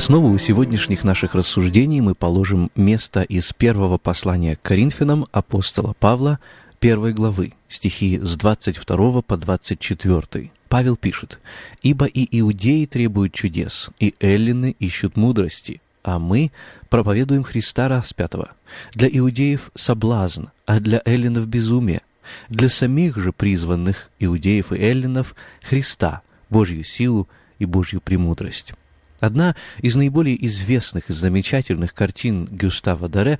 основу сегодняшних наших рассуждений мы положим место из первого послания к Коринфянам апостола Павла, первой главы, стихи с 22 по 24. Павел пишет, «Ибо и иудеи требуют чудес, и эллины ищут мудрости, а мы проповедуем Христа распятого. Для иудеев соблазн, а для эллинов безумие. Для самих же призванных иудеев и эллинов Христа, Божью силу и Божью премудрость». Одна из наиболее известных и замечательных картин Гюстава Даре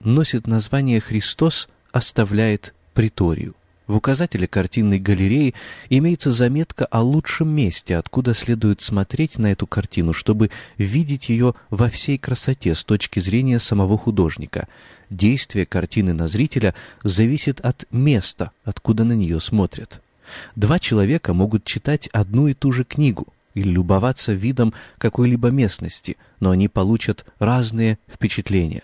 носит название «Христос оставляет приторию». В указателе картинной галереи имеется заметка о лучшем месте, откуда следует смотреть на эту картину, чтобы видеть ее во всей красоте с точки зрения самого художника. Действие картины на зрителя зависит от места, откуда на нее смотрят. Два человека могут читать одну и ту же книгу – или любоваться видом какой-либо местности, но они получат разные впечатления.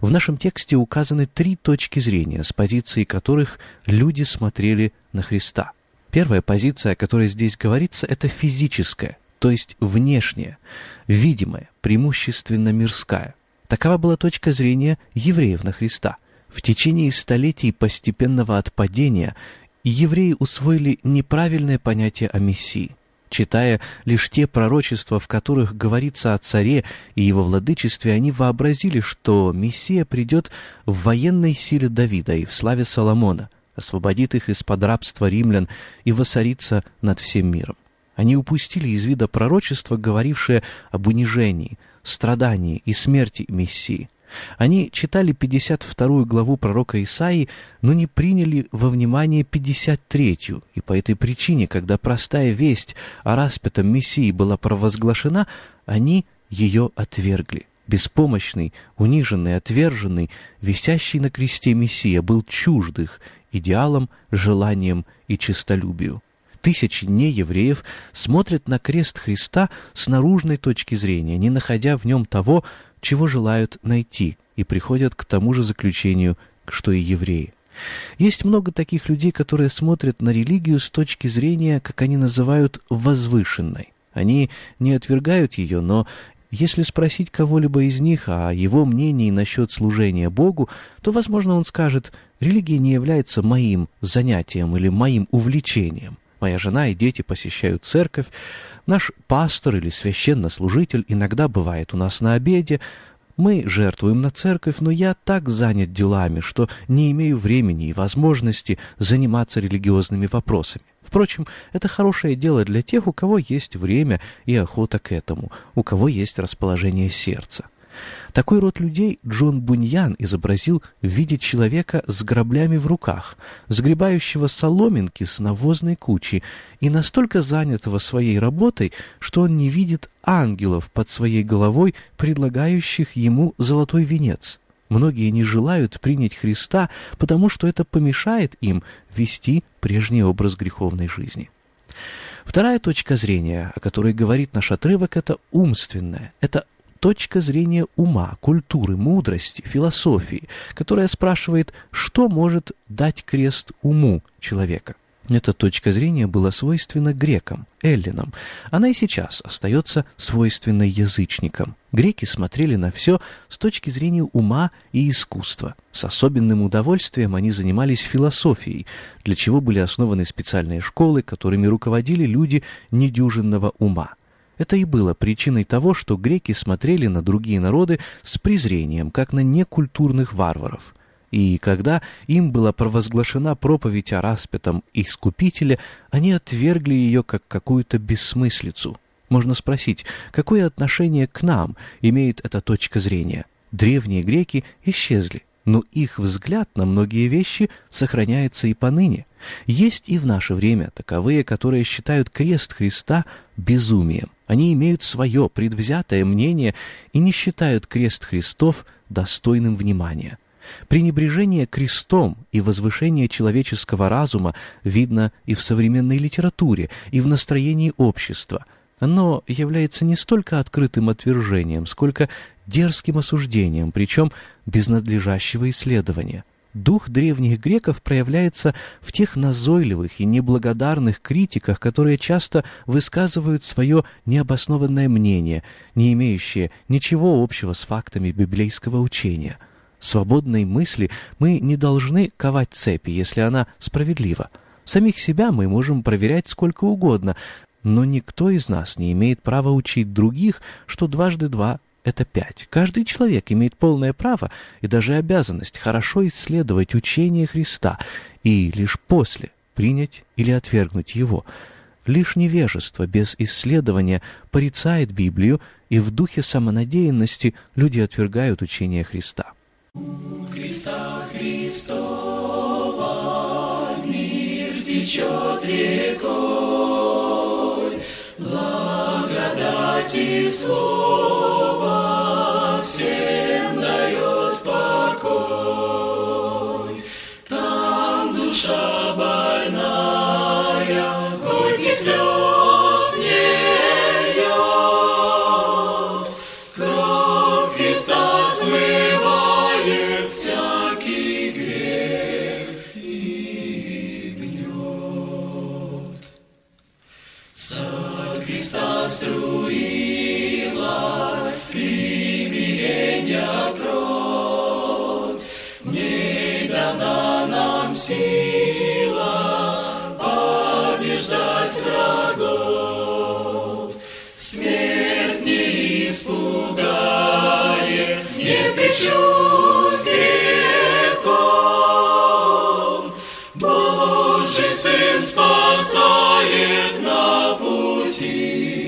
В нашем тексте указаны три точки зрения, с позиции которых люди смотрели на Христа. Первая позиция, о которой здесь говорится, это физическая, то есть внешняя, видимая, преимущественно мирская. Такова была точка зрения евреев на Христа. В течение столетий постепенного отпадения евреи усвоили неправильное понятие о Мессии читая лишь те пророчества, в которых говорится о царе и его владычестве, они вообразили, что Мессия придет в военной силе Давида и в славе Соломона, освободит их из-под рабства римлян и воцарится над всем миром. Они упустили из вида пророчества, говорившее об унижении, страдании и смерти Мессии. Они читали 52 главу пророка Исаии, но не приняли во внимание 53-ю, и по этой причине, когда простая весть о распятом Мессии была провозглашена, они ее отвергли. Беспомощный, униженный, отверженный, висящий на кресте Мессия был чужд их идеалам, желаниям и честолюбию. Тысячи неевреев смотрят на крест Христа с наружной точки зрения, не находя в нем того, чего желают найти, и приходят к тому же заключению, что и евреи. Есть много таких людей, которые смотрят на религию с точки зрения, как они называют, возвышенной. Они не отвергают ее, но если спросить кого-либо из них о его мнении насчет служения Богу, то, возможно, он скажет, религия не является моим занятием или моим увлечением. Моя жена и дети посещают церковь. Наш пастор или священнослужитель иногда бывает у нас на обеде. Мы жертвуем на церковь, но я так занят делами, что не имею времени и возможности заниматься религиозными вопросами. Впрочем, это хорошее дело для тех, у кого есть время и охота к этому, у кого есть расположение сердца. Такой род людей Джон Буньян изобразил в виде человека с граблями в руках, сгребающего соломинки с навозной кучи и настолько занятого своей работой, что он не видит ангелов под своей головой, предлагающих ему золотой венец. Многие не желают принять Христа, потому что это помешает им вести прежний образ греховной жизни. Вторая точка зрения, о которой говорит наш отрывок, это умственная, это точка зрения ума, культуры, мудрости, философии, которая спрашивает, что может дать крест уму человека. Эта точка зрения была свойственна грекам, эллинам. Она и сейчас остается свойственной язычникам. Греки смотрели на все с точки зрения ума и искусства. С особенным удовольствием они занимались философией, для чего были основаны специальные школы, которыми руководили люди недюжинного ума. Это и было причиной того, что греки смотрели на другие народы с презрением, как на некультурных варваров – и когда им была провозглашена проповедь о распятом Искупителе, они отвергли ее как какую-то бессмыслицу. Можно спросить, какое отношение к нам имеет эта точка зрения? Древние греки исчезли, но их взгляд на многие вещи сохраняется и поныне. Есть и в наше время таковые, которые считают крест Христа безумием. Они имеют свое предвзятое мнение и не считают крест Христов достойным внимания. Пренебрежение крестом и возвышение человеческого разума видно и в современной литературе, и в настроении общества. Оно является не столько открытым отвержением, сколько дерзким осуждением, причем без надлежащего исследования. Дух древних греков проявляется в тех назойливых и неблагодарных критиках, которые часто высказывают свое необоснованное мнение, не имеющее ничего общего с фактами библейского учения – свободной мысли мы не должны ковать цепи, если она справедлива. Самих себя мы можем проверять сколько угодно, но никто из нас не имеет права учить других, что дважды два — это пять. Каждый человек имеет полное право и даже обязанность хорошо исследовать учение Христа и лишь после принять или отвергнуть его. Лишь невежество без исследования порицает Библию, и в духе самонадеянности люди отвергают учение Христа. Христа Христова мир течет рекой, благодати слова всем дает покой. Там душа больная, Смерть не испугает, не причусь грехом. Божий Сын спасает на пути.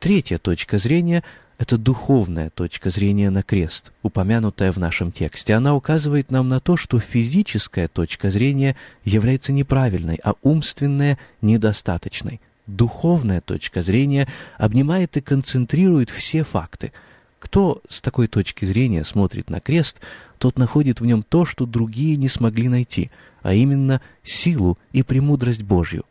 Третья точка зрения — это духовная точка зрения на крест, упомянутая в нашем тексте. Она указывает нам на то, что физическая точка зрения является неправильной, а умственная — недостаточной. Духовная точка зрения обнимает и концентрирует все факты. Кто с такой точки зрения смотрит на крест, тот находит в нем то, что другие не смогли найти, а именно силу и премудрость Божью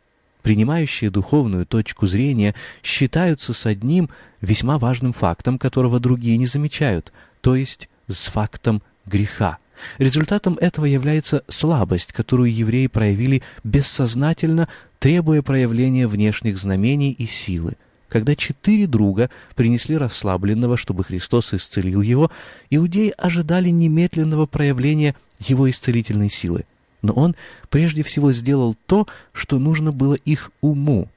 принимающие духовную точку зрения, считаются с одним весьма важным фактом, которого другие не замечают, то есть с фактом греха. Результатом этого является слабость, которую евреи проявили бессознательно, требуя проявления внешних знамений и силы. Когда четыре друга принесли расслабленного, чтобы Христос исцелил его, иудеи ожидали немедленного проявления его исцелительной силы. Но он прежде всего сделал то, что нужно было их уму.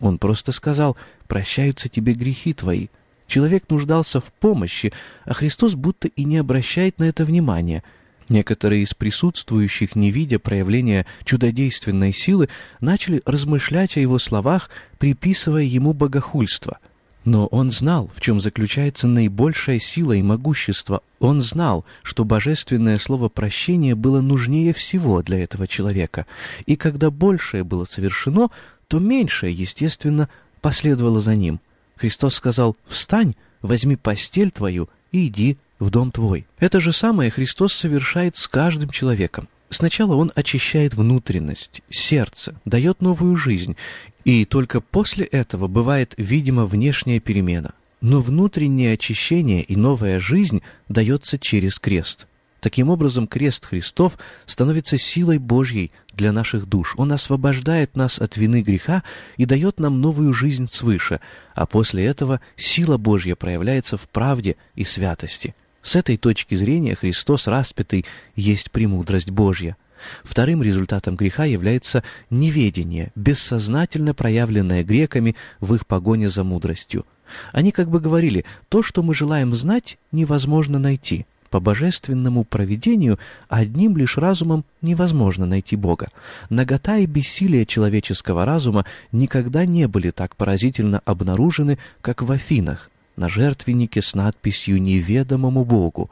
Он просто сказал «прощаются тебе грехи твои». Человек нуждался в помощи, а Христос будто и не обращает на это внимания. Некоторые из присутствующих, не видя проявления чудодейственной силы, начали размышлять о его словах, приписывая ему богохульство. Но он знал, в чем заключается наибольшая сила и могущество. Он знал, что божественное слово прощения было нужнее всего для этого человека. И когда большее было совершено, то меньшее, естественно, последовало за ним. Христос сказал «Встань, возьми постель твою и иди в дом твой». Это же самое Христос совершает с каждым человеком. Сначала он очищает внутренность, сердце, дает новую жизнь, и только после этого бывает видимо внешняя перемена. Но внутреннее очищение и новая жизнь дается через крест. Таким образом, крест Христов становится силой Божьей для наших душ. Он освобождает нас от вины греха и дает нам новую жизнь свыше, а после этого сила Божья проявляется в правде и святости. С этой точки зрения Христос распятый есть премудрость Божья. Вторым результатом греха является неведение, бессознательно проявленное греками в их погоне за мудростью. Они как бы говорили, то, что мы желаем знать, невозможно найти. По божественному провидению одним лишь разумом невозможно найти Бога. Нагота и бессилие человеческого разума никогда не были так поразительно обнаружены, как в Афинах, на жертвеннике с надписью «Неведомому Богу».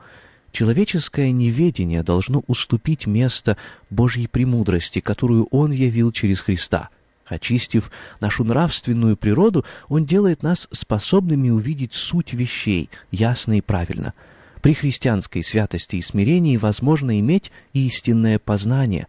Человеческое неведение должно уступить место Божьей премудрости, которую Он явил через Христа. Очистив нашу нравственную природу, Он делает нас способными увидеть суть вещей ясно и правильно – при христианской святости и смирении возможно иметь истинное познание.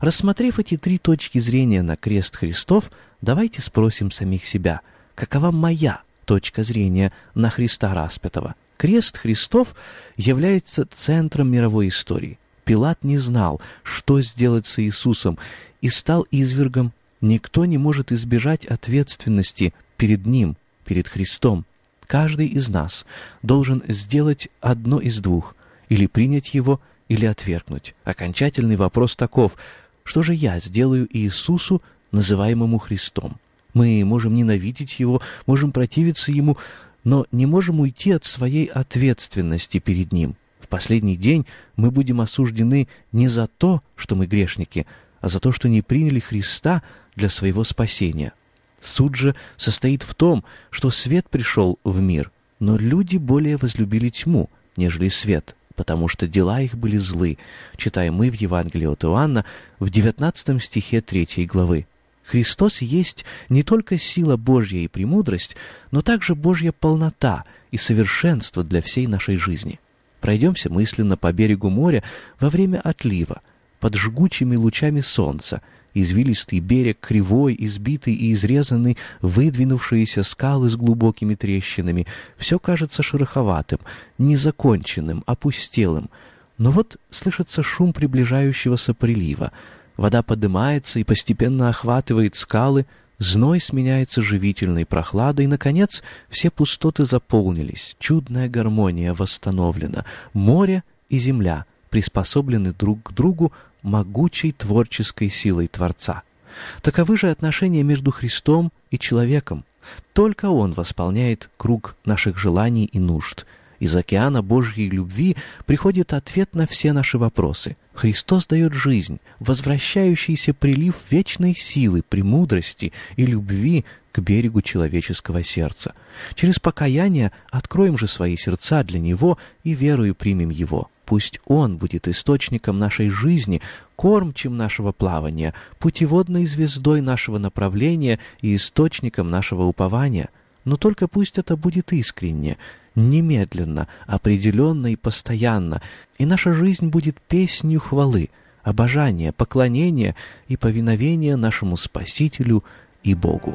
Рассмотрев эти три точки зрения на крест Христов, давайте спросим самих себя, какова моя точка зрения на Христа распятого? Крест Христов является центром мировой истории. Пилат не знал, что сделать с Иисусом, и стал извергом. Никто не может избежать ответственности перед Ним, перед Христом. Каждый из нас должен сделать одно из двух, или принять его, или отвергнуть. Окончательный вопрос таков, что же я сделаю Иисусу, называемому Христом? Мы можем ненавидеть Его, можем противиться Ему, но не можем уйти от своей ответственности перед Ним. В последний день мы будем осуждены не за то, что мы грешники, а за то, что не приняли Христа для своего спасения. Суд же состоит в том, что свет пришел в мир, но люди более возлюбили тьму, нежели свет, потому что дела их были злы, читаем мы в Евангелии от Иоанна в 19 стихе 3 главы. Христос есть не только сила Божья и премудрость, но также Божья полнота и совершенство для всей нашей жизни. Пройдемся мысленно по берегу моря во время отлива, под жгучими лучами солнца, Извилистый берег, кривой, избитый и изрезанный, выдвинувшиеся скалы с глубокими трещинами. Все кажется шероховатым, незаконченным, опустелым. Но вот слышится шум приближающегося прилива. Вода поднимается и постепенно охватывает скалы, Зной сменяется живительной прохладой, и, наконец, все пустоты заполнились, чудная гармония восстановлена, море и земля приспособлены друг к другу могучей творческой силой Творца. Таковы же отношения между Христом и человеком. Только Он восполняет круг наших желаний и нужд. Из океана Божьей любви приходит ответ на все наши вопросы. Христос дает жизнь, возвращающийся прилив вечной силы, премудрости и любви к берегу человеческого сердца. Через покаяние откроем же свои сердца для Него и верою примем Его. Пусть Он будет источником нашей жизни, кормчем нашего плавания, путеводной звездой нашего направления и источником нашего упования. Но только пусть это будет искренне, немедленно, определенно и постоянно, и наша жизнь будет песнью хвалы, обожания, поклонения и повиновения нашему Спасителю и Богу.